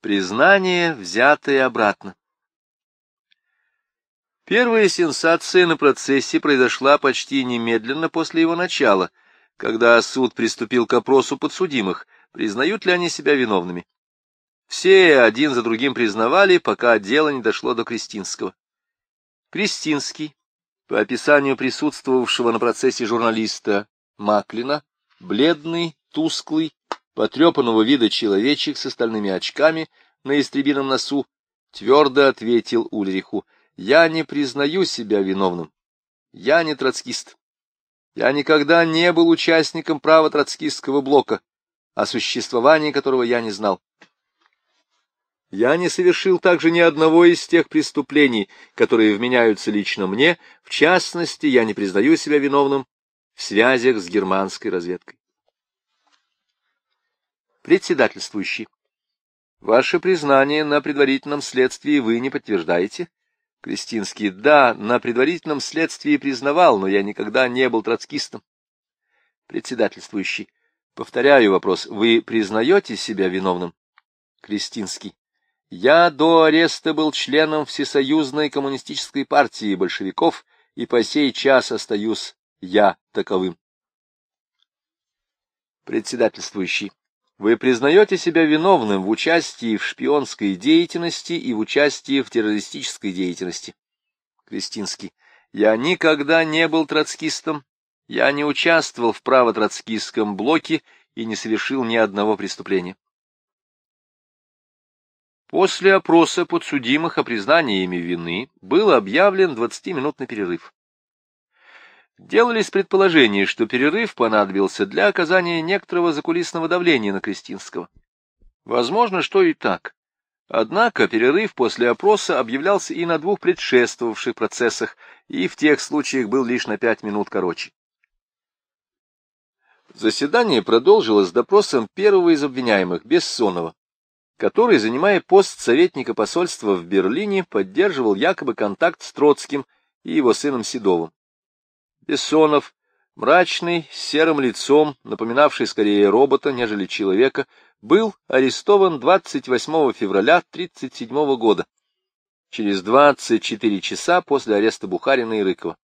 Признание, взятое обратно. Первая сенсация на процессе произошла почти немедленно после его начала, когда суд приступил к опросу подсудимых, признают ли они себя виновными. Все один за другим признавали, пока дело не дошло до Кристинского. Кристинский, по описанию присутствовавшего на процессе журналиста Маклина, бледный, тусклый, потрепанного вида человечек с остальными очками на истребином носу, твердо ответил Ульриху, «Я не признаю себя виновным. Я не троцкист. Я никогда не был участником права троцкистского блока, о существовании которого я не знал. Я не совершил также ни одного из тех преступлений, которые вменяются лично мне, в частности, я не признаю себя виновным в связях с германской разведкой. Председательствующий. Ваше признание на предварительном следствии вы не подтверждаете? Кристинский. Да, на предварительном следствии признавал, но я никогда не был троцкистом. Председательствующий. Повторяю вопрос. Вы признаете себя виновным? Кристинский. Я до ареста был членом Всесоюзной коммунистической партии большевиков, и по сей час остаюсь я таковым. Председательствующий. Вы признаете себя виновным в участии в шпионской деятельности и в участии в террористической деятельности? Кристинский. Я никогда не был троцкистом, я не участвовал в право-троцкистском блоке и не совершил ни одного преступления. После опроса подсудимых о признании ими вины был объявлен 20-минутный перерыв. Делались предположения, что перерыв понадобился для оказания некоторого закулисного давления на Кристинского. Возможно, что и так. Однако перерыв после опроса объявлялся и на двух предшествовавших процессах, и в тех случаях был лишь на пять минут короче. Заседание продолжилось допросом первого из обвиняемых, Бессонова, который, занимая пост советника посольства в Берлине, поддерживал якобы контакт с Троцким и его сыном Седовым. Бессонов, мрачный, с серым лицом, напоминавший скорее робота, нежели человека, был арестован 28 февраля 1937 года, через 24 часа после ареста Бухарина и Рыкова.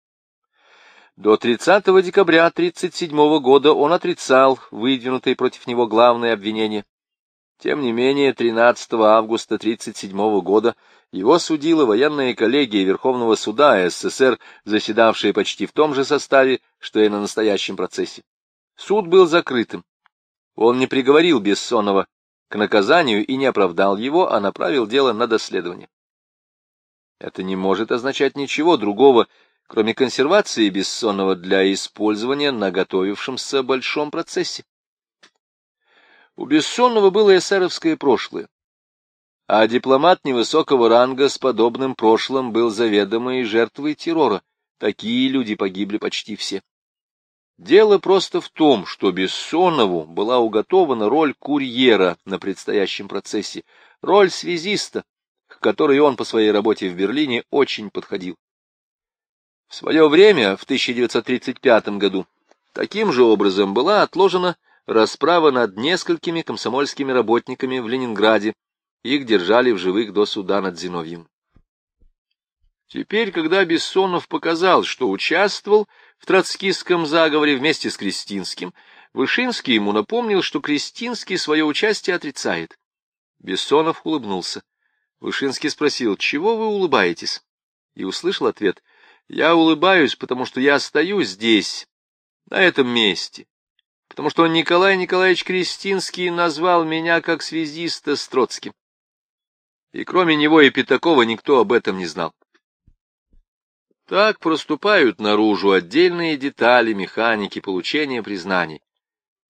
До 30 декабря 1937 года он отрицал выдвинутые против него главные обвинения. Тем не менее, 13 августа 1937 года его судила военная коллегия Верховного суда СССР, заседавшая почти в том же составе, что и на настоящем процессе. Суд был закрытым. Он не приговорил Бессонова к наказанию и не оправдал его, а направил дело на доследование. Это не может означать ничего другого, кроме консервации Бессонова для использования на готовившемся большом процессе. У Бессонова было эсеровское прошлое а дипломат невысокого ранга с подобным прошлым был заведомой жертвой террора. Такие люди погибли почти все. Дело просто в том, что Бессонову была уготована роль курьера на предстоящем процессе, роль связиста, к которой он по своей работе в Берлине очень подходил. В свое время, в 1935 году, таким же образом была отложена расправа над несколькими комсомольскими работниками в Ленинграде, их держали в живых до суда над Зиновьем. Теперь, когда Бессонов показал, что участвовал в троцкистском заговоре вместе с Кристинским, Вышинский ему напомнил, что Кристинский свое участие отрицает. Бессонов улыбнулся. Вышинский спросил, чего вы улыбаетесь? И услышал ответ, я улыбаюсь, потому что я стою здесь, на этом месте, потому что Николай Николаевич Кристинский назвал меня как связиста с Троцким и кроме него и Пятакова никто об этом не знал. Так проступают наружу отдельные детали механики получения признаний,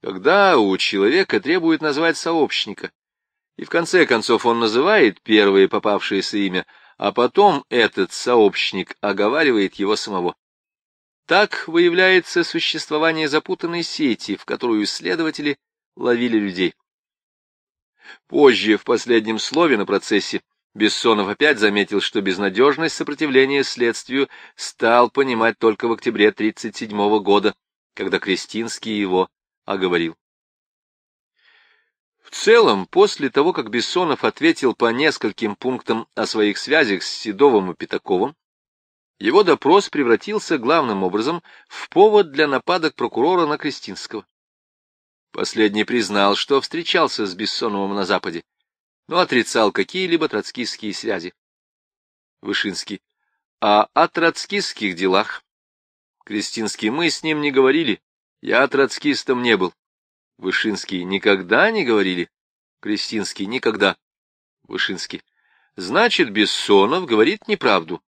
когда у человека требует назвать сообщника, и в конце концов он называет первое попавшееся имя, а потом этот сообщник оговаривает его самого. Так выявляется существование запутанной сети, в которую исследователи ловили людей. Позже, в последнем слове на процессе, Бессонов опять заметил, что безнадежность сопротивления следствию стал понимать только в октябре 1937 года, когда Кристинский его оговорил. В целом, после того, как Бессонов ответил по нескольким пунктам о своих связях с Седовым и Пятаковым, его допрос превратился главным образом в повод для нападок прокурора на Кристинского. Последний признал, что встречался с Бессоновым на Западе, но отрицал какие-либо троцкистские связи. Вышинский. А о троцкистских делах? Кристинский. Мы с ним не говорили. Я троцкистом не был. Вышинский. Никогда не говорили? Кристинский. Никогда. Вышинский. Значит, Бессонов говорит неправду.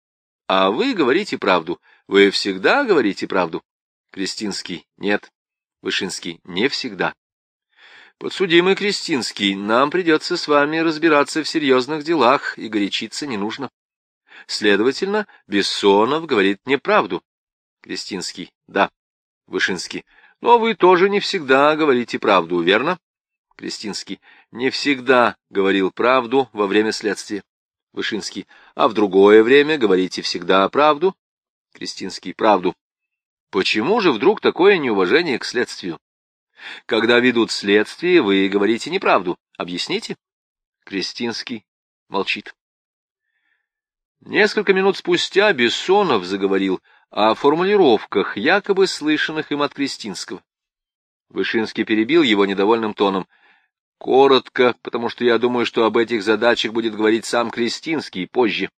А вы говорите правду. Вы всегда говорите правду. Кристинский. Нет. Вышинский. Не всегда. Подсудимый Кристинский, нам придется с вами разбираться в серьезных делах, и горячиться не нужно. Следовательно, Бессонов говорит неправду. Кристинский. Да. Вышинский. Но вы тоже не всегда говорите правду, верно? Кристинский. Не всегда говорил правду во время следствия. Вышинский. А в другое время говорите всегда правду? Кристинский. Правду. Почему же вдруг такое неуважение к следствию? Когда ведут следствие, вы говорите неправду. Объясните? Кристинский молчит. Несколько минут спустя Бессонов заговорил о формулировках, якобы слышанных им от Кристинского. Вышинский перебил его недовольным тоном — Коротко, потому что я думаю, что об этих задачах будет говорить сам Кристинский позже.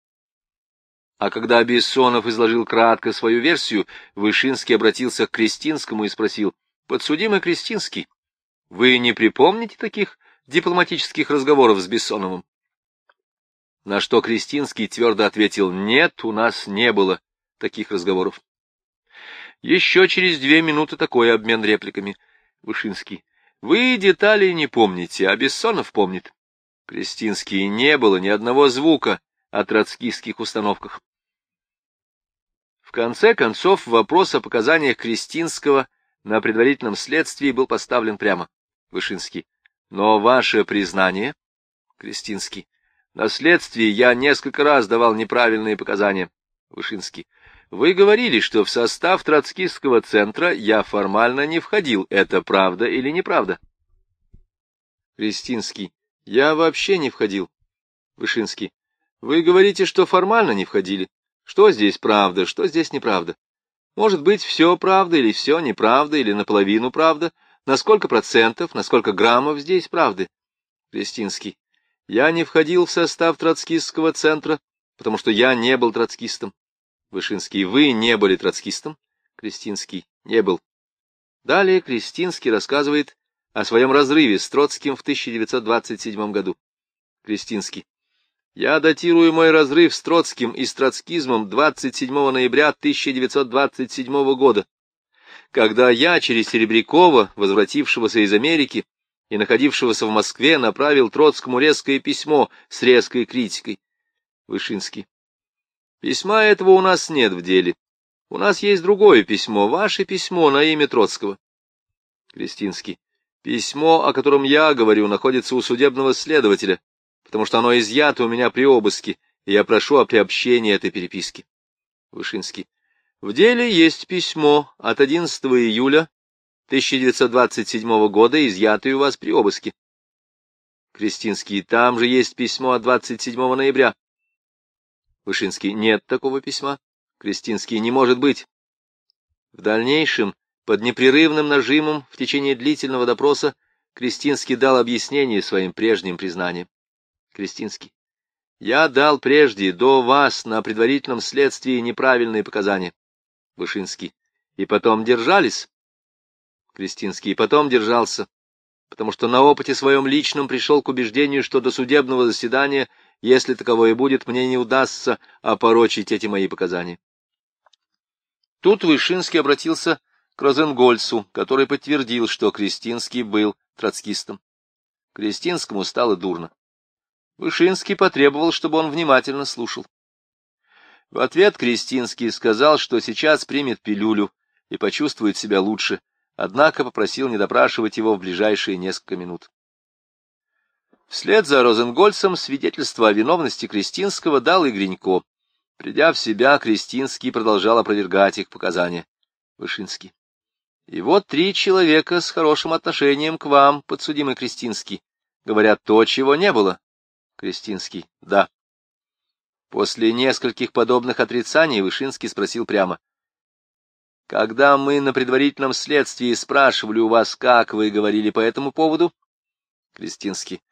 А когда Бессонов изложил кратко свою версию, Вышинский обратился к Кристинскому и спросил, «Подсудимый Кристинский, вы не припомните таких дипломатических разговоров с Бессоновым?» На что Кристинский твердо ответил, «Нет, у нас не было таких разговоров». Еще через две минуты такой обмен репликами. Вышинский. Вы деталей не помните, а Бессонов помнит. Кристинский не было ни одного звука о троцкистских установках. В конце концов, вопрос о показаниях Кристинского на предварительном следствии был поставлен прямо. Вышинский. Но ваше признание? Кристинский. На следствии я несколько раз давал неправильные показания. Вышинский. Вы говорили, что в состав троцкистского центра я формально не входил. Это правда или неправда? Кристинский. Я вообще не входил. Вышинский. Вы говорите, что формально не входили. Что здесь правда, что здесь неправда? Может быть, все правда или все неправда, или наполовину правда? На сколько процентов, на сколько граммов здесь правды? Кристинский. Я не входил в состав троцкистского центра, потому что я не был троцкистом. Вышинский, вы не были троцкистом? Кристинский, не был. Далее Кристинский рассказывает о своем разрыве с Троцким в 1927 году. Кристинский. Я датирую мой разрыв с Троцким и с троцкизмом 27 ноября 1927 года, когда я через Серебрякова, возвратившегося из Америки и находившегося в Москве, направил Троцкому резкое письмо с резкой критикой. Вышинский. Письма этого у нас нет в деле. У нас есть другое письмо, ваше письмо на имя Троцкого. Кристинский. Письмо, о котором я говорю, находится у судебного следователя, потому что оно изъято у меня при обыске, и я прошу о приобщении этой переписки. Вышинский. В деле есть письмо от 11 июля 1927 года, изъятое у вас при обыске. Кристинский. Там же есть письмо от 27 ноября. Вышинский. Нет такого письма. Кристинский. Не может быть. В дальнейшем, под непрерывным нажимом, в течение длительного допроса, Кристинский дал объяснение своим прежним признаниям. Кристинский. Я дал прежде, до вас, на предварительном следствии неправильные показания. Вышинский. И потом держались? Кристинский. И потом держался, потому что на опыте своем личном пришел к убеждению, что до судебного заседания если таковое будет, мне не удастся опорочить эти мои показания. Тут Вышинский обратился к Розенгольцу, который подтвердил, что Кристинский был троцкистом. Кристинскому стало дурно. Вышинский потребовал, чтобы он внимательно слушал. В ответ Кристинский сказал, что сейчас примет пилюлю и почувствует себя лучше, однако попросил не допрашивать его в ближайшие несколько минут. Вслед за Розенгольцем свидетельство о виновности Кристинского дал и Гринько. Придя в себя, Кристинский продолжал опровергать их показания. Вышинский. И вот три человека с хорошим отношением к вам, подсудимый Кристинский, говорят то, чего не было. Крестинский. Да. После нескольких подобных отрицаний Вышинский спросил прямо. Когда мы на предварительном следствии спрашивали у вас, как вы говорили по этому поводу? Крестинский.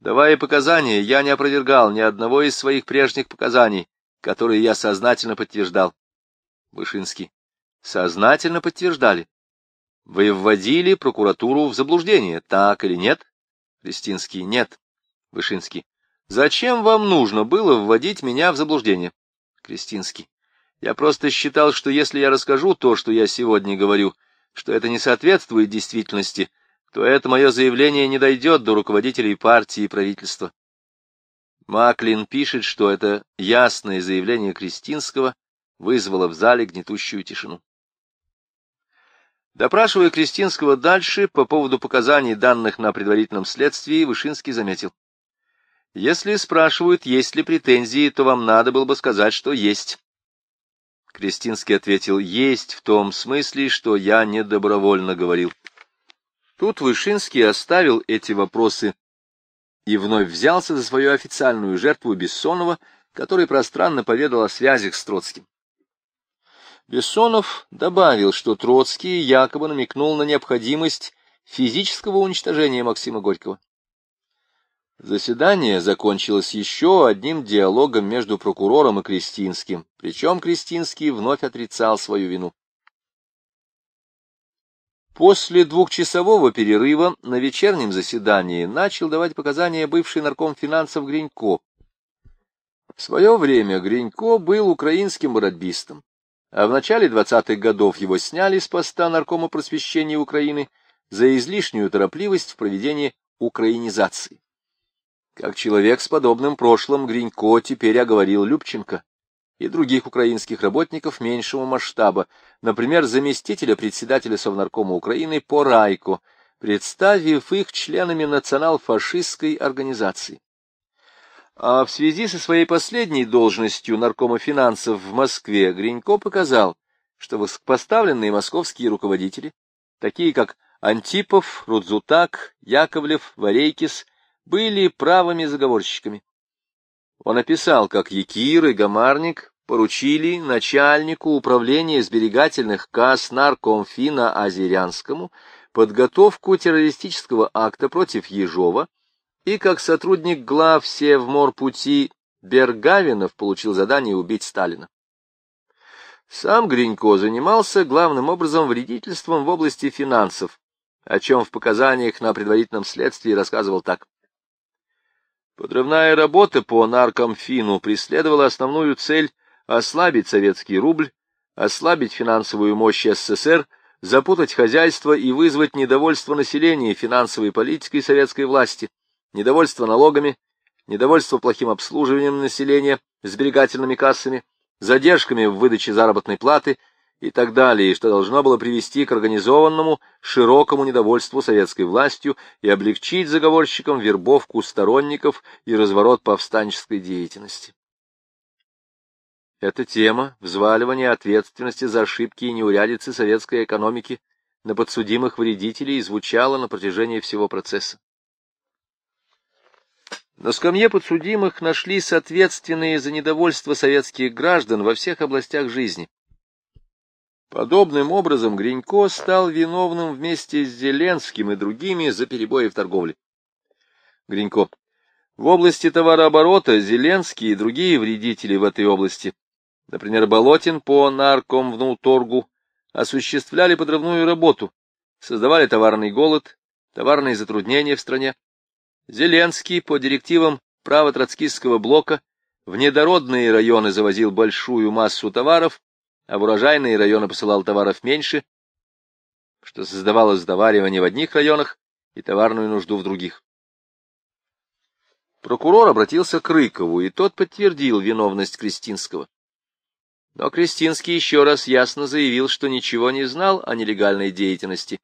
Давая показания, я не опровергал ни одного из своих прежних показаний, которые я сознательно подтверждал. Вышинский. Сознательно подтверждали. Вы вводили прокуратуру в заблуждение, так или нет? Крестинский. Нет. Вышинский. Зачем вам нужно было вводить меня в заблуждение? Крестинский. Я просто считал, что если я расскажу то, что я сегодня говорю, что это не соответствует действительности, то это мое заявление не дойдет до руководителей партии и правительства. Маклин пишет, что это ясное заявление Кристинского вызвало в зале гнетущую тишину. Допрашивая Кристинского дальше по поводу показаний, данных на предварительном следствии, Вышинский заметил. Если спрашивают, есть ли претензии, то вам надо было бы сказать, что есть. Кристинский ответил, есть в том смысле, что я не добровольно говорил. Тут Вышинский оставил эти вопросы и вновь взялся за свою официальную жертву Бессонова, который пространно поведал о связях с Троцким. Бессонов добавил, что Троцкий якобы намекнул на необходимость физического уничтожения Максима Горького. Заседание закончилось еще одним диалогом между прокурором и Кристинским, причем Кристинский вновь отрицал свою вину. После двухчасового перерыва на вечернем заседании начал давать показания бывший нарком финансов Гринько. В свое время Гринько был украинским бородбистом а в начале 20-х годов его сняли с поста наркома просвещения Украины за излишнюю торопливость в проведении украинизации. Как человек с подобным прошлым, Гринько теперь оговорил Любченко и других украинских работников меньшего масштаба, например, заместителя председателя Совнаркома Украины по Райко, представив их членами национал-фашистской организации. А в связи со своей последней должностью наркома финансов в Москве Гринько показал, что высокопоставленные московские руководители, такие как Антипов, Рудзутак, Яковлев, Варейкис, были правыми заговорщиками. Он описал, как Якир и Гамарник поручили начальнику управления сберегательных касс наркомфина Азерянскому подготовку террористического акта против Ежова, и как сотрудник глав Севморпути Бергавинов получил задание убить Сталина. Сам Гринько занимался главным образом вредительством в области финансов, о чем в показаниях на предварительном следствии рассказывал так. Подрывная работа по наркомфину преследовала основную цель ослабить советский рубль, ослабить финансовую мощь СССР, запутать хозяйство и вызвать недовольство населения финансовой политикой советской власти, недовольство налогами, недовольство плохим обслуживанием населения, сберегательными кассами, задержками в выдаче заработной платы и так далее, что должно было привести к организованному широкому недовольству советской властью и облегчить заговорщикам вербовку сторонников и разворот повстанческой деятельности. Эта тема взваливания ответственности за ошибки и неурядицы советской экономики на подсудимых вредителей звучала на протяжении всего процесса. На скамье подсудимых нашлись ответственные за недовольство советских граждан во всех областях жизни. Подобным образом Гринько стал виновным вместе с Зеленским и другими за перебои в торговле. Гринько. В области товарооборота Зеленский и другие вредители в этой области, например, Болотин по наркомвнуторгу, осуществляли подрывную работу, создавали товарный голод, товарные затруднения в стране, Зеленский по директивам право-троцкистского блока в недородные районы завозил большую массу товаров, а в урожайные районы посылал товаров меньше, что создавало сдаваривание в одних районах и товарную нужду в других. Прокурор обратился к Рыкову, и тот подтвердил виновность Кристинского. Но Кристинский еще раз ясно заявил, что ничего не знал о нелегальной деятельности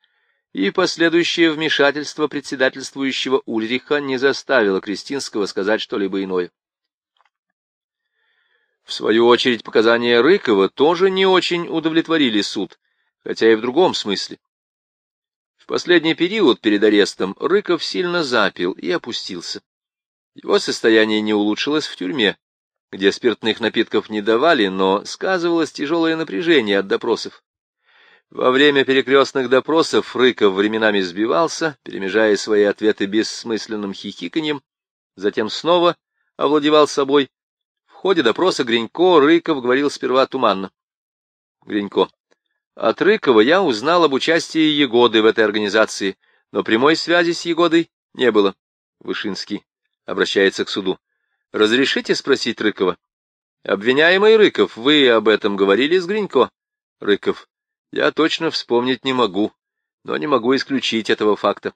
и последующее вмешательство председательствующего Ульриха не заставило Кристинского сказать что-либо иное. В свою очередь, показания Рыкова тоже не очень удовлетворили суд, хотя и в другом смысле. В последний период перед арестом Рыков сильно запил и опустился. Его состояние не улучшилось в тюрьме, где спиртных напитков не давали, но сказывалось тяжелое напряжение от допросов. Во время перекрестных допросов Рыков временами сбивался, перемежая свои ответы бессмысленным хихиканьем, затем снова овладевал собой. В ходе допроса Гринько Рыков говорил сперва туманно. Гринько. От Рыкова я узнал об участии Егоды в этой организации, но прямой связи с Егодой не было. Вышинский обращается к суду. Разрешите спросить Рыкова? Обвиняемый Рыков, вы об этом говорили с Гринько? Рыков. Я точно вспомнить не могу, но не могу исключить этого факта.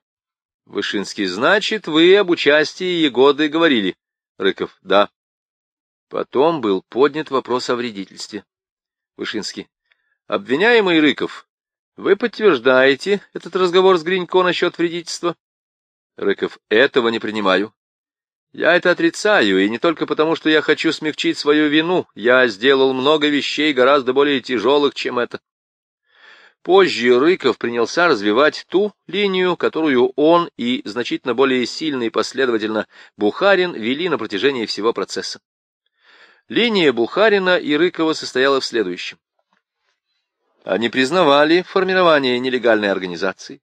Вышинский. Значит, вы об участии Егоды говорили? Рыков. Да. Потом был поднят вопрос о вредительстве. Вышинский. Обвиняемый Рыков, вы подтверждаете этот разговор с Гринько насчет вредительства? Рыков, этого не принимаю. Я это отрицаю, и не только потому, что я хочу смягчить свою вину. Я сделал много вещей гораздо более тяжелых, чем это. Позже Рыков принялся развивать ту линию, которую он и значительно более сильно и последовательно Бухарин вели на протяжении всего процесса. Линия Бухарина и Рыкова состояла в следующем. Они признавали формирование нелегальной организации,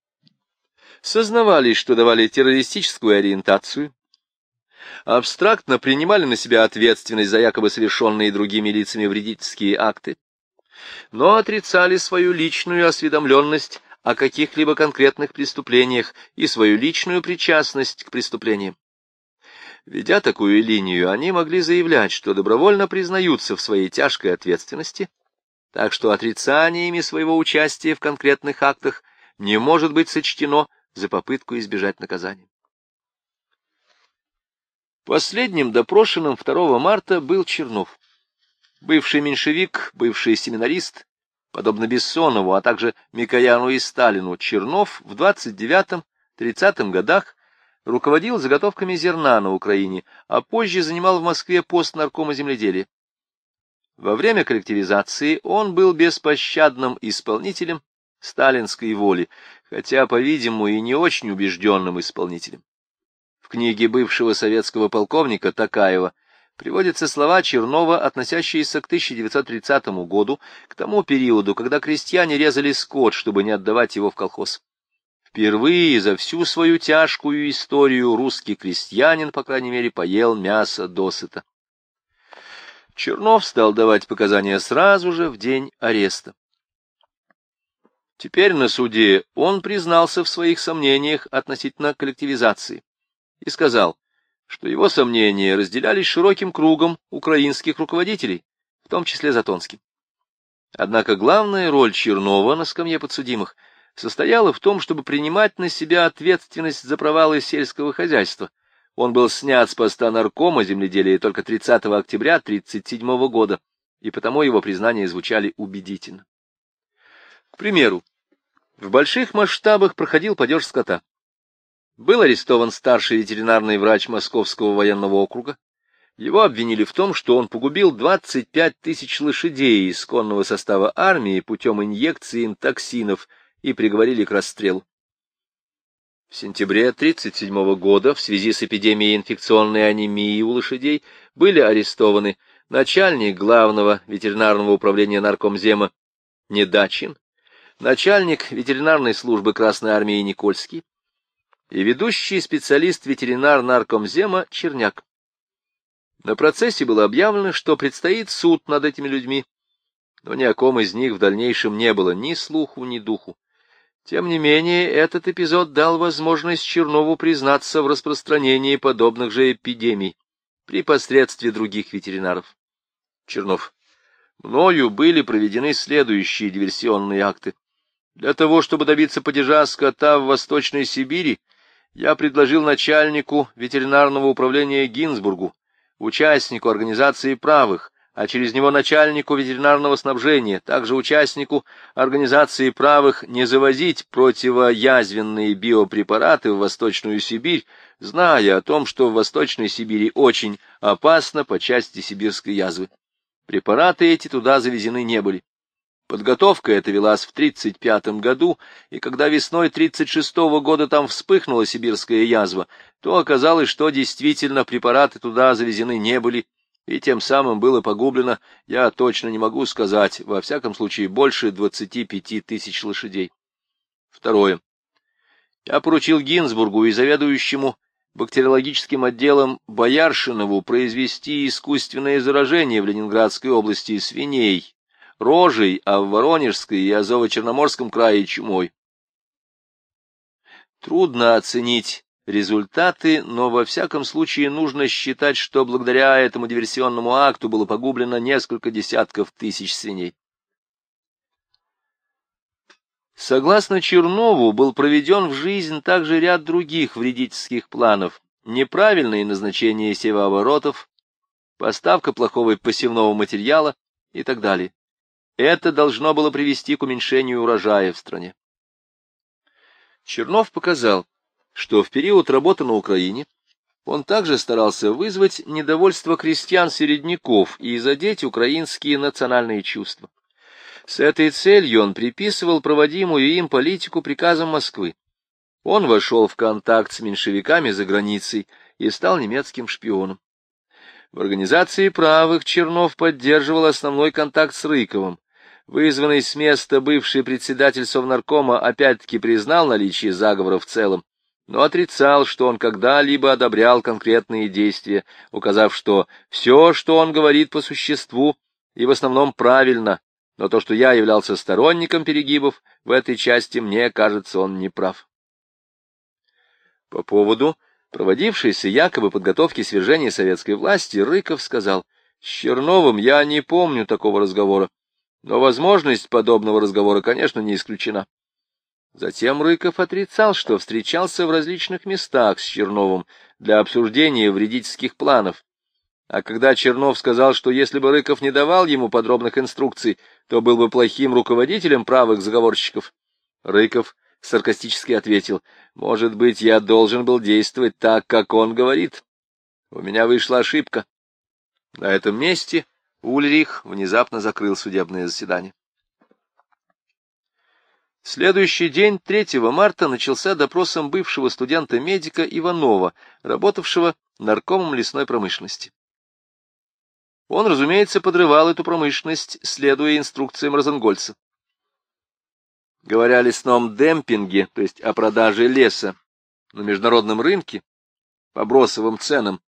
сознавали, что давали террористическую ориентацию, абстрактно принимали на себя ответственность за якобы совершенные другими лицами вредительские акты, но отрицали свою личную осведомленность о каких-либо конкретных преступлениях и свою личную причастность к преступлениям. Ведя такую линию, они могли заявлять, что добровольно признаются в своей тяжкой ответственности так что отрицаниями своего участия в конкретных актах не может быть сочтено за попытку избежать наказания. Последним допрошенным 2 марта был Чернов. Бывший меньшевик, бывший семинарист, подобно Бессонову, а также Микояну и Сталину, Чернов в 29-30 годах руководил заготовками зерна на Украине, а позже занимал в Москве пост наркома земледелия. Во время коллективизации он был беспощадным исполнителем сталинской воли, хотя, по-видимому, и не очень убежденным исполнителем. В книге бывшего советского полковника Такаева приводятся слова Чернова, относящиеся к 1930 году, к тому периоду, когда крестьяне резали скот, чтобы не отдавать его в колхоз. Впервые за всю свою тяжкую историю русский крестьянин, по крайней мере, поел мясо досыта. Чернов стал давать показания сразу же в день ареста. Теперь на суде он признался в своих сомнениях относительно коллективизации и сказал, что его сомнения разделялись широким кругом украинских руководителей, в том числе Затонским. Однако главная роль Чернова на скамье подсудимых состояла в том, чтобы принимать на себя ответственность за провалы сельского хозяйства, он был снят с поста наркома земледелия только 30 октября 1937 года, и потому его признания звучали убедительно. К примеру, в больших масштабах проходил падеж скота. Был арестован старший ветеринарный врач Московского военного округа. Его обвинили в том, что он погубил 25 тысяч лошадей из конного состава армии путем инъекции им токсинов и приговорили к расстрелу. В сентябре 1937 года в связи с эпидемией инфекционной анемии у лошадей были арестованы начальник главного ветеринарного управления наркомзема Недачин, начальник ветеринарной службы Красной Армии Никольский и ведущий специалист-ветеринар наркомзема Черняк. На процессе было объявлено, что предстоит суд над этими людьми, но ни о ком из них в дальнейшем не было ни слуху, ни духу. Тем не менее, этот эпизод дал возможность Чернову признаться в распространении подобных же эпидемий при посредстве других ветеринаров. Чернов. Мною были проведены следующие диверсионные акты. Для того, чтобы добиться падежа скота в Восточной Сибири, я предложил начальнику ветеринарного управления Гинзбургу, участнику организации правых, а через него начальнику ветеринарного снабжения, также участнику организации правых не завозить противоязвенные биопрепараты в Восточную Сибирь, зная о том, что в Восточной Сибири очень опасно по части сибирской язвы. Препараты эти туда завезены не были. Подготовка эта велась в 1935 году, и когда весной 1936 года там вспыхнула сибирская язва, то оказалось, что действительно препараты туда завезены не были, и тем самым было погублено, я точно не могу сказать, во всяком случае, больше 25 тысяч лошадей. Второе. Я поручил Гинзбургу и заведующему бактериологическим отделом Бояршинову произвести искусственное заражение в Ленинградской области свиней, рожей, а в Воронежской и Азово-Черноморском крае чумой. Трудно оценить результаты, но во всяком случае нужно считать, что благодаря этому диверсионному акту было погублено несколько десятков тысяч свиней. Согласно Чернову, был проведен в жизнь также ряд других вредительских планов. Неправильное назначение севооборотов, поставка плохого посевного материала и так далее. Это должно было привести к уменьшению урожая в стране. Чернов показал, что в период работы на Украине он также старался вызвать недовольство крестьян-середняков и задеть украинские национальные чувства. С этой целью он приписывал проводимую им политику приказам Москвы. Он вошел в контакт с меньшевиками за границей и стал немецким шпионом. В организации правых Чернов поддерживал основной контакт с Рыковым. Вызванный с места бывший председатель Совнаркома опять-таки признал наличие заговора в целом, но отрицал, что он когда-либо одобрял конкретные действия, указав, что все, что он говорит по существу, и в основном правильно, но то, что я являлся сторонником перегибов, в этой части, мне кажется, он не прав. По поводу проводившейся якобы подготовки свержения советской власти, Рыков сказал, «С Черновым я не помню такого разговора, но возможность подобного разговора, конечно, не исключена». Затем Рыков отрицал, что встречался в различных местах с Черновым для обсуждения вредительских планов, а когда Чернов сказал, что если бы Рыков не давал ему подробных инструкций, то был бы плохим руководителем правых заговорщиков, Рыков саркастически ответил, «Может быть, я должен был действовать так, как он говорит. У меня вышла ошибка». На этом месте Ульрих внезапно закрыл судебное заседание. Следующий день, 3 марта, начался допросом бывшего студента-медика Иванова, работавшего наркомом лесной промышленности. Он, разумеется, подрывал эту промышленность, следуя инструкциям Розенгольца. Говоря о лесном демпинге, то есть о продаже леса на международном рынке по бросовым ценам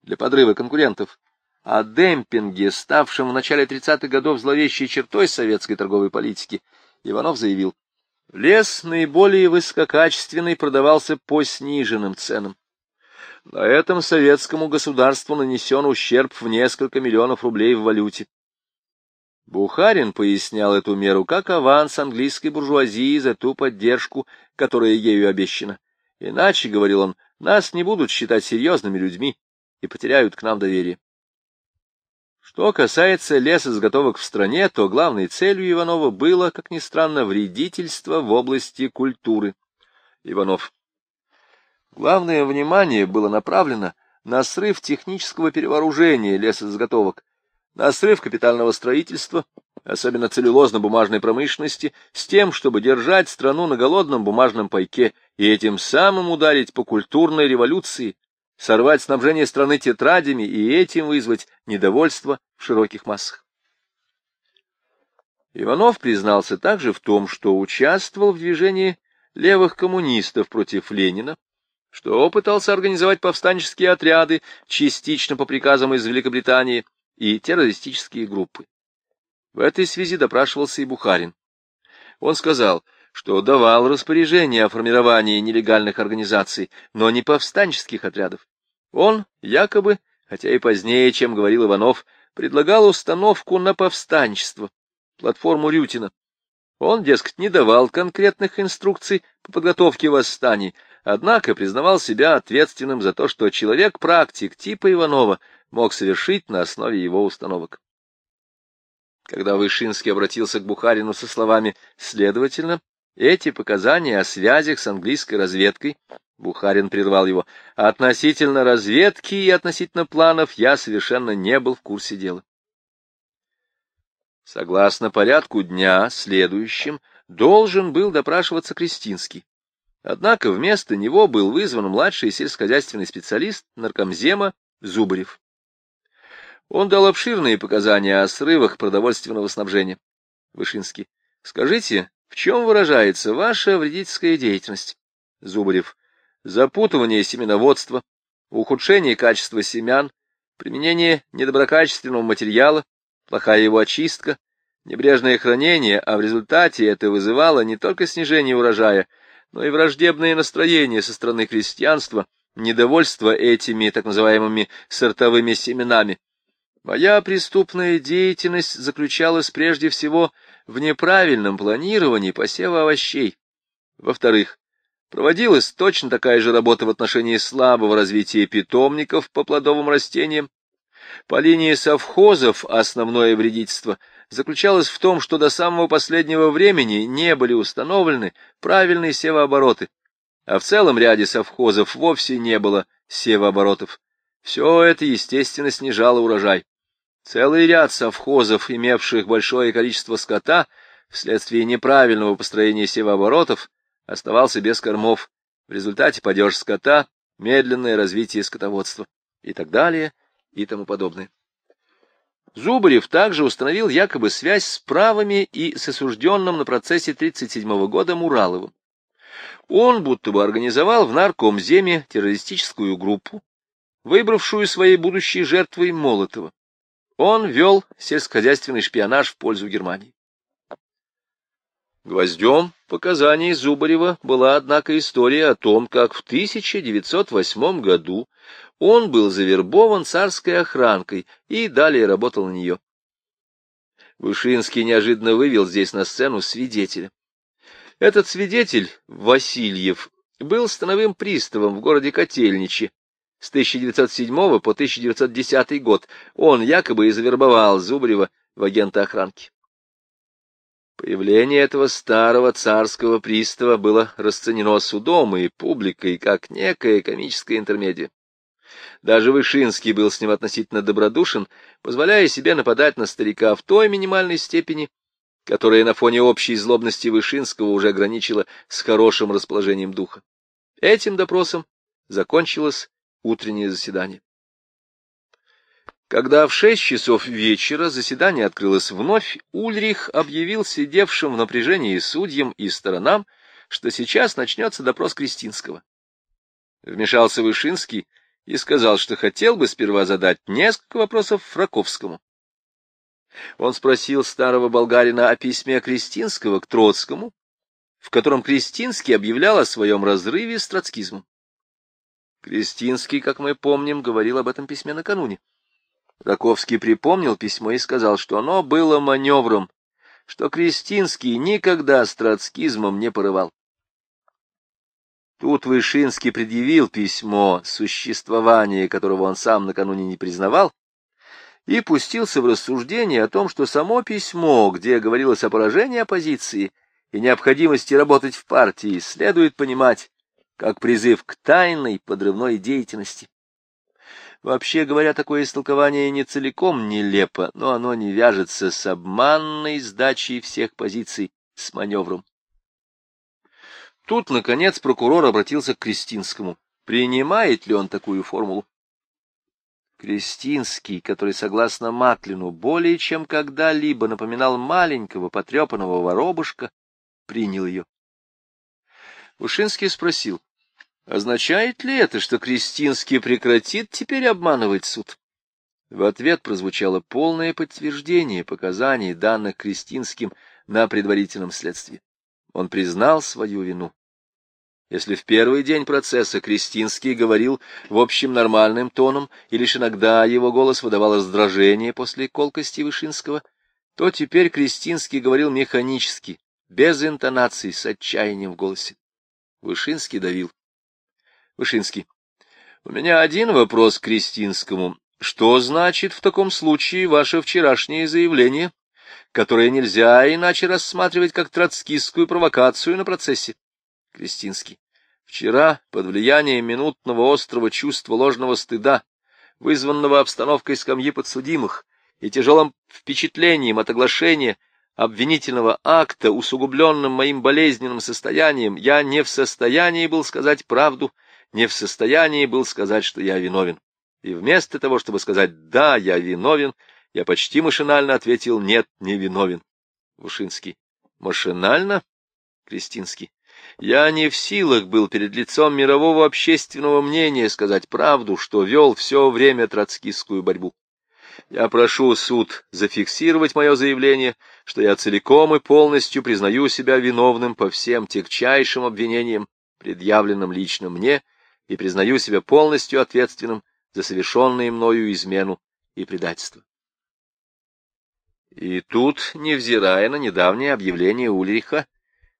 для подрыва конкурентов, о демпинге, ставшем в начале 30-х годов зловещей чертой советской торговой политики, Иванов заявил, лес наиболее высококачественный продавался по сниженным ценам. На этом советскому государству нанесен ущерб в несколько миллионов рублей в валюте. Бухарин пояснял эту меру как аванс английской буржуазии за ту поддержку, которая ею обещана. Иначе, — говорил он, — нас не будут считать серьезными людьми и потеряют к нам доверие. Что касается лесозаготовок в стране, то главной целью Иванова было, как ни странно, вредительство в области культуры. Иванов. Главное внимание было направлено на срыв технического перевооружения лесозаготовок, на срыв капитального строительства, особенно целлюлозно-бумажной промышленности, с тем, чтобы держать страну на голодном бумажном пайке и этим самым ударить по культурной революции, сорвать снабжение страны тетрадями и этим вызвать недовольство в широких массах. Иванов признался также в том, что участвовал в движении левых коммунистов против Ленина, что пытался организовать повстанческие отряды, частично по приказам из Великобритании, и террористические группы. В этой связи допрашивался и Бухарин. Он сказал, что давал распоряжение о формировании нелегальных организаций, но не повстанческих отрядов. Он якобы, хотя и позднее, чем говорил Иванов, предлагал установку на повстанчество, платформу Рютина. Он, дескать, не давал конкретных инструкций по подготовке восстаний, однако признавал себя ответственным за то, что человек-практик типа Иванова мог совершить на основе его установок. Когда Вышинский обратился к Бухарину со словами «следовательно», эти показания о связях с английской разведкой, Бухарин прервал его, относительно разведки и относительно планов я совершенно не был в курсе дела. Согласно порядку дня, следующим, должен был допрашиваться Кристинский. Однако вместо него был вызван младший сельскохозяйственный специалист наркомзема Зубарев. Он дал обширные показания о срывах продовольственного снабжения. Вышинский. Скажите, в чем выражается ваша вредительская деятельность? Зубарев. Запутывание семеноводства, ухудшение качества семян, применение недоброкачественного материала, плохая его очистка, небрежное хранение, а в результате это вызывало не только снижение урожая, но и враждебное настроение со стороны крестьянства, недовольство этими так называемыми сортовыми семенами. Моя преступная деятельность заключалась прежде всего в неправильном планировании посева овощей. Во-вторых, проводилась точно такая же работа в отношении слабого развития питомников по плодовым растениям. По линии совхозов основное вредительство заключалось в том, что до самого последнего времени не были установлены правильные севообороты, а в целом ряде совхозов вовсе не было севооборотов. Все это, естественно, снижало урожай. Целый ряд совхозов, имевших большое количество скота, вследствие неправильного построения севооборотов, оставался без кормов. В результате падеж скота, медленное развитие скотоводства и так далее и тому подобное. Зубарев также установил якобы связь с правыми и с осужденным на процессе 1937 года Мураловым. Он будто бы организовал в наркомземе террористическую группу, выбравшую своей будущей жертвой Молотова. Он вел сельскохозяйственный шпионаж в пользу Германии. Гвоздем показаний Зубарева была, однако, история о том, как в 1908 году он был завербован царской охранкой и далее работал на нее. Вышинский неожиданно вывел здесь на сцену свидетеля. Этот свидетель, Васильев, был становым приставом в городе Котельниче, с 1907 по 1910 год он якобы и завербовал Зубарева в агента охранки. Появление этого старого царского пристава было расценено судом и публикой как некая комическая интермедия. Даже Вышинский был с ним относительно добродушен, позволяя себе нападать на старика в той минимальной степени, которая на фоне общей злобности Вышинского уже граничила с хорошим расположением духа. Этим допросом закончилось утреннее заседание. Когда в шесть часов вечера заседание открылось вновь, Ульрих объявил сидевшим в напряжении судьям и сторонам, что сейчас начнется допрос Кристинского. Вмешался Вышинский и сказал, что хотел бы сперва задать несколько вопросов Фраковскому. Он спросил старого болгарина о письме Кристинского к Троцкому, в котором Кристинский объявлял о своем разрыве с троцкизмом. Крестинский, как мы помним, говорил об этом письме накануне. Раковский припомнил письмо и сказал, что оно было маневром, что Крестинский никогда с троцкизмом не порывал. Тут Вышинский предъявил письмо, существование которого он сам накануне не признавал, и пустился в рассуждение о том, что само письмо, где говорилось о поражении оппозиции и необходимости работать в партии, следует понимать как призыв к тайной подрывной деятельности. Вообще говоря, такое истолкование не целиком нелепо, но оно не вяжется с обманной сдачей всех позиций с маневром. Тут, наконец, прокурор обратился к Кристинскому. Принимает ли он такую формулу? Кристинский, который, согласно Маклину, более чем когда-либо напоминал маленького потрепанного воробушка, принял ее. Ушинский спросил, Означает ли это, что Кристинский прекратит теперь обманывать суд? В ответ прозвучало полное подтверждение показаний, данных Кристинским на предварительном следствии. Он признал свою вину. Если в первый день процесса Кристинский говорил в общем нормальным тоном, и лишь иногда его голос выдавал раздражение после колкости Вышинского, то теперь Кристинский говорил механически, без интонаций, с отчаянием в голосе. Вышинский давил. Вышинский. У меня один вопрос к Кристинскому. Что значит в таком случае ваше вчерашнее заявление, которое нельзя иначе рассматривать как троцкистскую провокацию на процессе? Кристинский. Вчера, под влиянием минутного острого чувства ложного стыда, вызванного обстановкой скамьи подсудимых, и тяжелым впечатлением от оглашения обвинительного акта, усугубленным моим болезненным состоянием, я не в состоянии был сказать правду, не в состоянии был сказать, что я виновен. И вместо того, чтобы сказать «да, я виновен», я почти машинально ответил «нет, не виновен». Вушинский. Машинально? Кристинский. Я не в силах был перед лицом мирового общественного мнения сказать правду, что вел все время троцкистскую борьбу. Я прошу суд зафиксировать мое заявление, что я целиком и полностью признаю себя виновным по всем тягчайшим обвинениям, предъявленным лично мне, и признаю себя полностью ответственным за совершенные мною измену и предательство. И тут, невзирая на недавнее объявление Ульриха,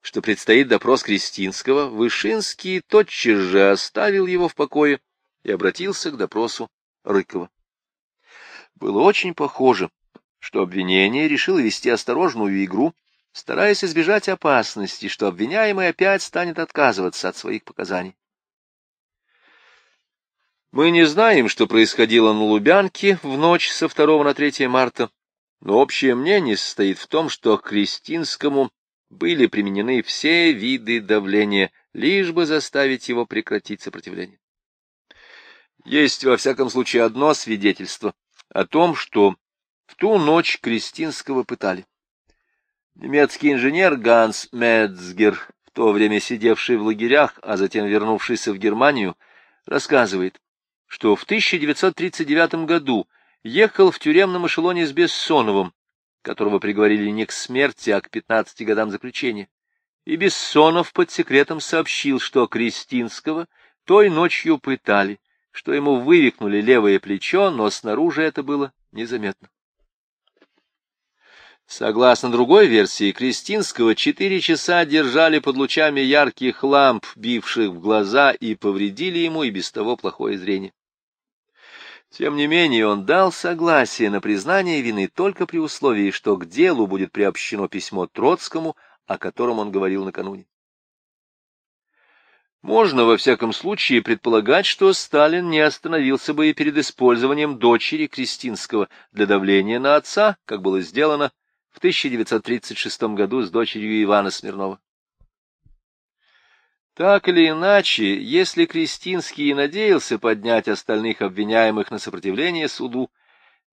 что предстоит допрос Кристинского, Вышинский тотчас же оставил его в покое и обратился к допросу Рыкова. Было очень похоже, что обвинение решило вести осторожную игру, стараясь избежать опасности, что обвиняемый опять станет отказываться от своих показаний. Мы не знаем, что происходило на Лубянке в ночь со 2 на 3 марта, но общее мнение состоит в том, что Кристинскому были применены все виды давления, лишь бы заставить его прекратить сопротивление. Есть, во всяком случае, одно свидетельство о том, что в ту ночь Кристинского пытали. Немецкий инженер Ганс Мецгер, в то время сидевший в лагерях, а затем вернувшийся в Германию, рассказывает, что в 1939 году ехал в тюремном эшелоне с Бессоновым, которого приговорили не к смерти, а к 15 годам заключения. И Бессонов под секретом сообщил, что Кристинского той ночью пытали, что ему вывихнули левое плечо, но снаружи это было незаметно. Согласно другой версии, Кристинского четыре часа держали под лучами ярких ламп, бивших в глаза, и повредили ему и без того плохое зрение. Тем не менее, он дал согласие на признание вины только при условии, что к делу будет приобщено письмо Троцкому, о котором он говорил накануне. Можно, во всяком случае, предполагать, что Сталин не остановился бы и перед использованием дочери Кристинского для давления на отца, как было сделано в 1936 году с дочерью Ивана Смирнова. Так или иначе, если Кристинский надеялся поднять остальных обвиняемых на сопротивление суду,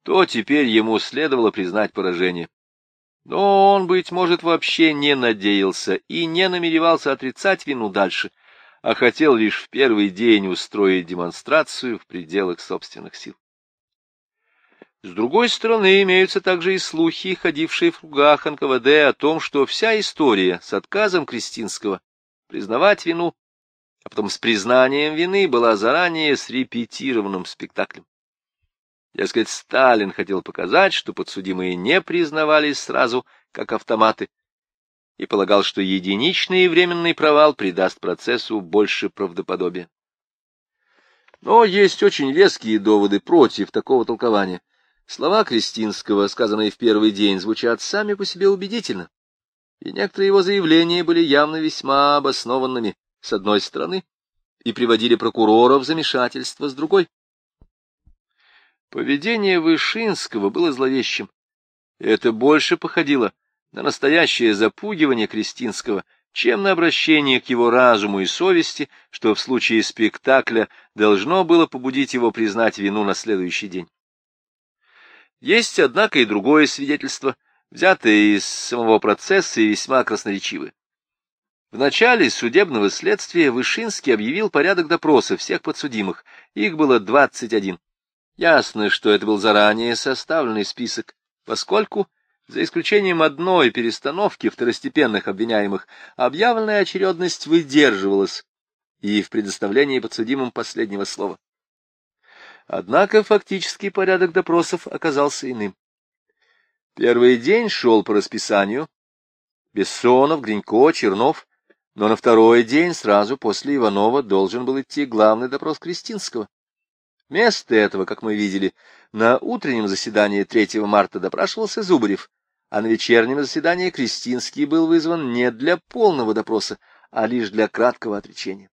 то теперь ему следовало признать поражение. Но он, быть может, вообще не надеялся и не намеревался отрицать вину дальше — а хотел лишь в первый день устроить демонстрацию в пределах собственных сил. С другой стороны, имеются также и слухи, ходившие в кругах НКВД, о том, что вся история с отказом Кристинского признавать вину, а потом с признанием вины была заранее срепетированным спектаклем. Дескать, Сталин хотел показать, что подсудимые не признавались сразу, как автоматы, и полагал, что единичный и временный провал придаст процессу больше правдоподобия. Но есть очень веские доводы против такого толкования. Слова Кристинского, сказанные в первый день, звучат сами по себе убедительно, и некоторые его заявления были явно весьма обоснованными, с одной стороны, и приводили прокурора в замешательство с другой. Поведение Вышинского было зловещим. Это больше походило на настоящее запугивание Кристинского, чем на обращение к его разуму и совести, что в случае спектакля должно было побудить его признать вину на следующий день. Есть, однако, и другое свидетельство, взятое из самого процесса и весьма красноречивое. В начале судебного следствия Вышинский объявил порядок допроса всех подсудимых. Их было 21. Ясно, что это был заранее составленный список, поскольку за исключением одной перестановки второстепенных обвиняемых, объявленная очередность выдерживалась и в предоставлении подсудимым последнего слова. Однако фактический порядок допросов оказался иным. Первый день шел по расписанию. Бессонов, Гринько, Чернов, но на второй день, сразу после Иванова, должен был идти главный допрос Кристинского. Вместо этого, как мы видели, на утреннем заседании 3 марта допрашивался Зубарев, а на вечернем заседании Кристинский был вызван не для полного допроса, а лишь для краткого отречения.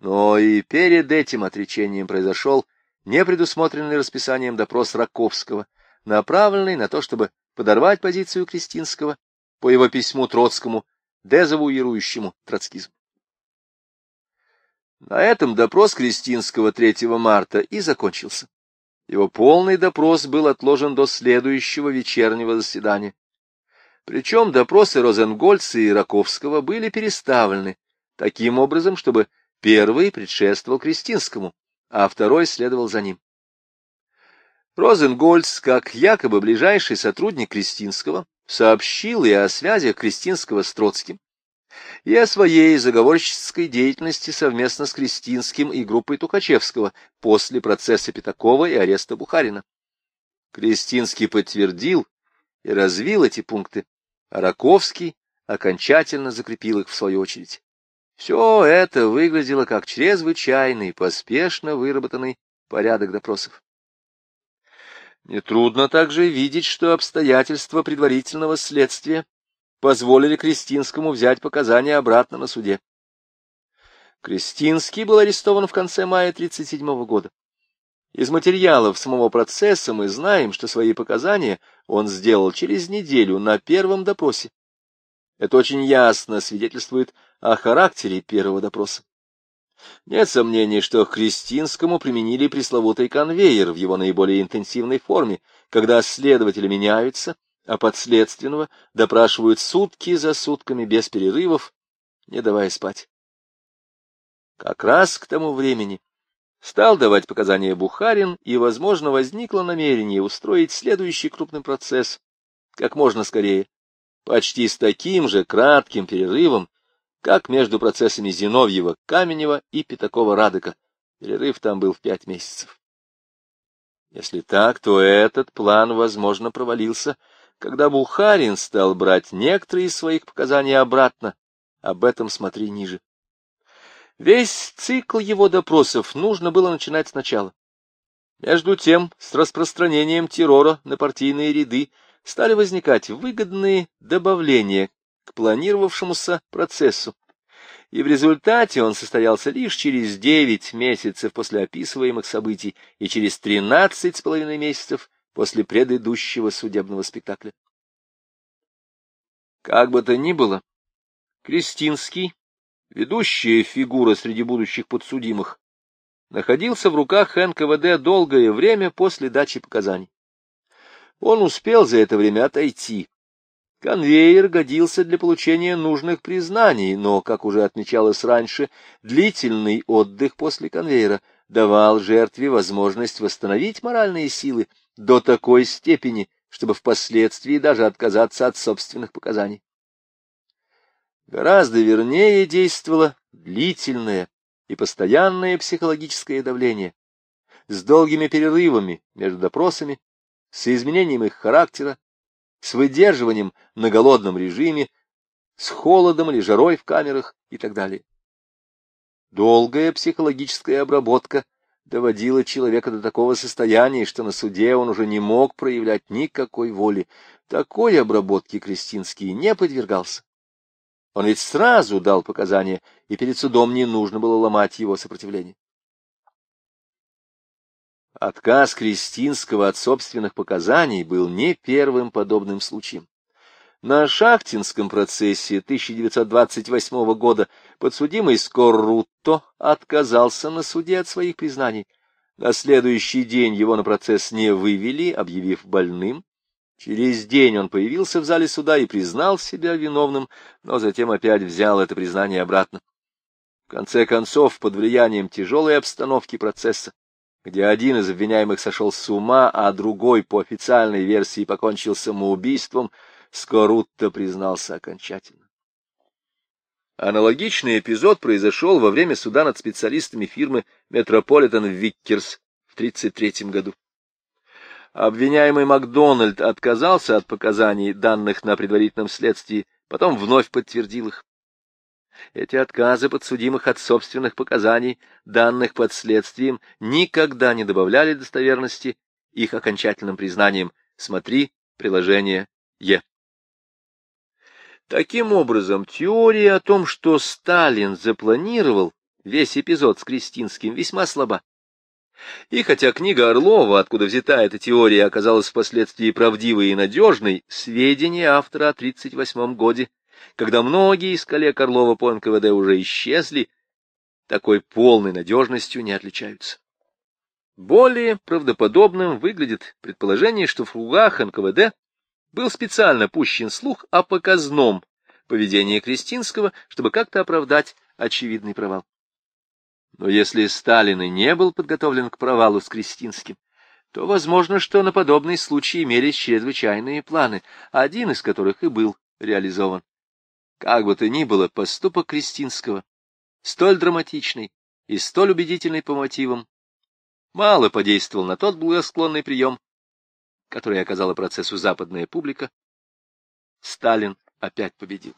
Но и перед этим отречением произошел непредусмотренный расписанием допрос Раковского, направленной на то, чтобы подорвать позицию Кристинского по его письму Троцкому, дезавуирующему троцкизм. На этом допрос Кристинского 3 марта и закончился. Его полный допрос был отложен до следующего вечернего заседания. Причем допросы Розенгольца и Раковского были переставлены таким образом, чтобы первый предшествовал Кристинскому, а второй следовал за ним. Розенгольц, как якобы ближайший сотрудник Кристинского, сообщил и о связях Кристинского с Троцким, и о своей заговорческой деятельности совместно с Кристинским и группой Тухачевского после процесса Пятакова и ареста Бухарина. Кристинский подтвердил и развил эти пункты, а Раковский окончательно закрепил их в свою очередь. Все это выглядело как чрезвычайный, поспешно выработанный порядок допросов. Нетрудно также видеть, что обстоятельства предварительного следствия позволили Кристинскому взять показания обратно на суде. Кристинский был арестован в конце мая 1937 года. Из материалов самого процесса мы знаем, что свои показания он сделал через неделю на первом допросе. Это очень ясно свидетельствует о характере первого допроса. Нет сомнений, что к Кристинскому применили пресловутый конвейер в его наиболее интенсивной форме, когда следователи меняются, а подследственного допрашивают сутки за сутками без перерывов, не давая спать. Как раз к тому времени стал давать показания Бухарин, и, возможно, возникло намерение устроить следующий крупный процесс как можно скорее, почти с таким же кратким перерывом, как между процессами Зиновьева, Каменева и Пятакова-Радыка. Перерыв там был в пять месяцев. Если так, то этот план, возможно, провалился, когда Бухарин стал брать некоторые из своих показаний обратно, об этом смотри ниже. Весь цикл его допросов нужно было начинать сначала. Между тем, с распространением террора на партийные ряды стали возникать выгодные добавления к планировавшемуся процессу, и в результате он состоялся лишь через девять месяцев после описываемых событий и через тринадцать с половиной месяцев после предыдущего судебного спектакля. Как бы то ни было, Кристинский, ведущая фигура среди будущих подсудимых, находился в руках НКВД долгое время после дачи показаний. Он успел за это время отойти. Конвейер годился для получения нужных признаний, но, как уже отмечалось раньше, длительный отдых после конвейера давал жертве возможность восстановить моральные силы до такой степени, чтобы впоследствии даже отказаться от собственных показаний. Гораздо вернее действовало длительное и постоянное психологическое давление, с долгими перерывами между допросами, с изменением их характера, с выдерживанием на голодном режиме, с холодом или жарой в камерах и так далее. Долгая психологическая обработка – доводила человека до такого состояния, что на суде он уже не мог проявлять никакой воли. Такой обработке Кристинский не подвергался. Он ведь сразу дал показания, и перед судом не нужно было ломать его сопротивление. Отказ Кристинского от собственных показаний был не первым подобным случаем. На Шахтинском процессе 1928 года подсудимый Скоррутто отказался на суде от своих признаний. На следующий день его на процесс не вывели, объявив больным. Через день он появился в зале суда и признал себя виновным, но затем опять взял это признание обратно. В конце концов, под влиянием тяжелой обстановки процесса, где один из обвиняемых сошел с ума, а другой, по официальной версии, покончил самоубийством, Скорутто признался окончательно. Аналогичный эпизод произошел во время суда над специалистами фирмы Метрополитен Виккерс в 1933 году. Обвиняемый Макдональд отказался от показаний, данных на предварительном следствии, потом вновь подтвердил их. Эти отказы подсудимых от собственных показаний, данных под следствием, никогда не добавляли достоверности их окончательным признанием. Смотри приложение Е. Таким образом, теория о том, что Сталин запланировал весь эпизод с Кристинским, весьма слаба. И хотя книга Орлова, откуда взята эта теория, оказалась впоследствии правдивой и надежной, сведения автора о 1938 годе, когда многие из коллег Орлова по НКВД уже исчезли, такой полной надежностью не отличаются. Более правдоподобным выглядит предположение, что в кругах НКВД был специально пущен слух о показном поведении Кристинского, чтобы как-то оправдать очевидный провал. Но если Сталин и не был подготовлен к провалу с Кристинским, то возможно, что на подобный случай имелись чрезвычайные планы, один из которых и был реализован. Как бы то ни было, поступок Кристинского, столь драматичный и столь убедительный по мотивам, мало подействовал на тот благосклонный прием, который оказала процессу западная публика. Сталин опять победил.